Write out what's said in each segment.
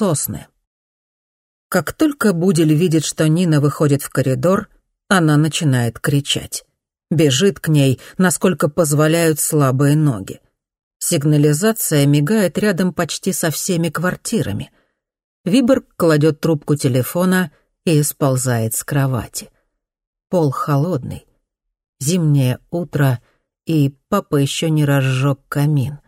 сосны. Как только Будель видит, что Нина выходит в коридор, она начинает кричать. Бежит к ней, насколько позволяют слабые ноги. Сигнализация мигает рядом почти со всеми квартирами. Виборг кладет трубку телефона и сползает с кровати. Пол холодный. Зимнее утро, и папа еще не разжег камин.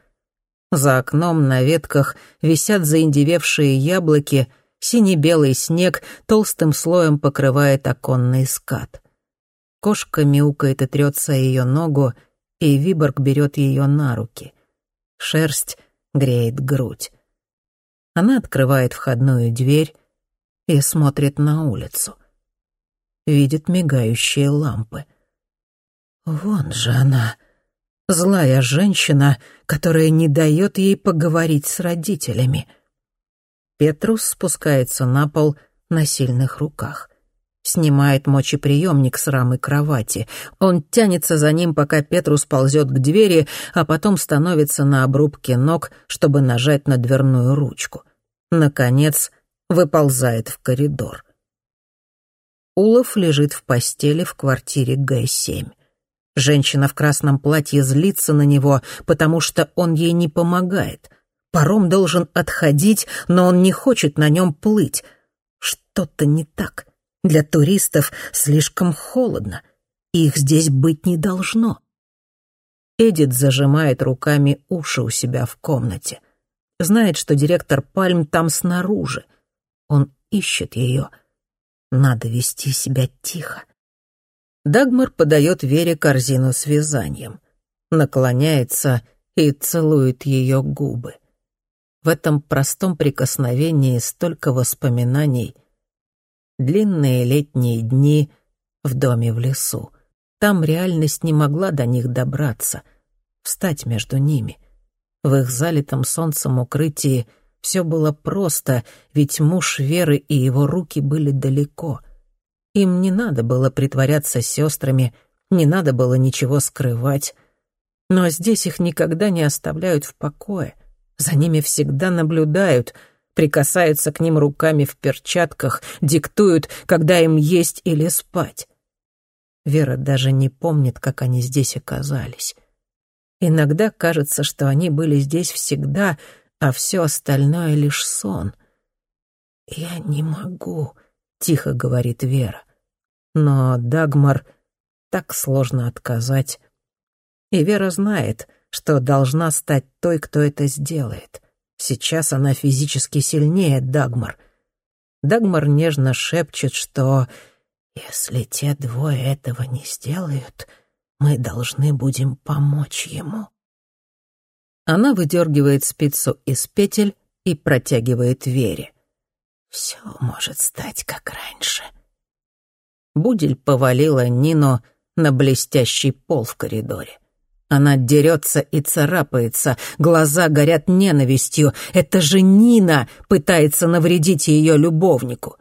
За окном на ветках висят заиндевевшие яблоки, сине-белый снег толстым слоем покрывает оконный скат. Кошка мяукает и трется ее ногу, и Виборг берет ее на руки. Шерсть греет грудь. Она открывает входную дверь и смотрит на улицу. Видит мигающие лампы. Вон же она, злая женщина, которая не дает ей поговорить с родителями. Петрус спускается на пол на сильных руках снимает мочеприемник с рамы кровати. Он тянется за ним, пока Петрус ползет к двери, а потом становится на обрубке ног, чтобы нажать на дверную ручку. Наконец, выползает в коридор. Улов лежит в постели в квартире Г-7. Женщина в красном платье злится на него, потому что он ей не помогает. Паром должен отходить, но он не хочет на нем плыть. Что-то не так. Для туристов слишком холодно. Их здесь быть не должно. Эдит зажимает руками уши у себя в комнате. Знает, что директор Пальм там снаружи. Он ищет ее. Надо вести себя тихо. Дагмар подает Вере корзину с вязанием. Наклоняется и целует ее губы. В этом простом прикосновении столько воспоминаний длинные летние дни в доме в лесу. Там реальность не могла до них добраться, встать между ними. В их залитом солнцем укрытии все было просто, ведь муж Веры и его руки были далеко. Им не надо было притворяться сестрами, не надо было ничего скрывать. Но здесь их никогда не оставляют в покое. За ними всегда наблюдают — прикасаются к ним руками в перчатках, диктуют, когда им есть или спать. Вера даже не помнит, как они здесь оказались. Иногда кажется, что они были здесь всегда, а все остальное — лишь сон. «Я не могу», — тихо говорит Вера. Но Дагмар так сложно отказать. И Вера знает, что должна стать той, кто это сделает. Сейчас она физически сильнее Дагмар. Дагмар нежно шепчет, что «если те двое этого не сделают, мы должны будем помочь ему». Она выдергивает спицу из петель и протягивает Вере. «Все может стать как раньше». Будель повалила Нину на блестящий пол в коридоре. Она дерется и царапается, глаза горят ненавистью. Это же Нина пытается навредить ее любовнику.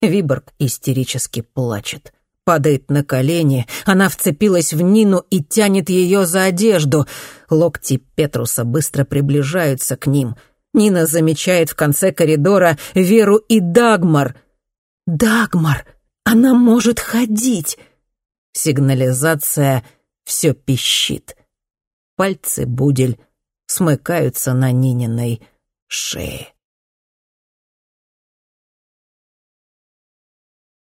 Виборг истерически плачет. Падает на колени, она вцепилась в Нину и тянет ее за одежду. Локти Петруса быстро приближаются к ним. Нина замечает в конце коридора Веру и Дагмар. «Дагмар! Она может ходить!» Сигнализация все пищит. Пальцы Будель смыкаются на Нининой шее.